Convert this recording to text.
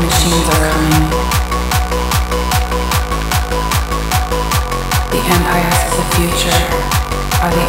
machines are coming. The empires of the future are the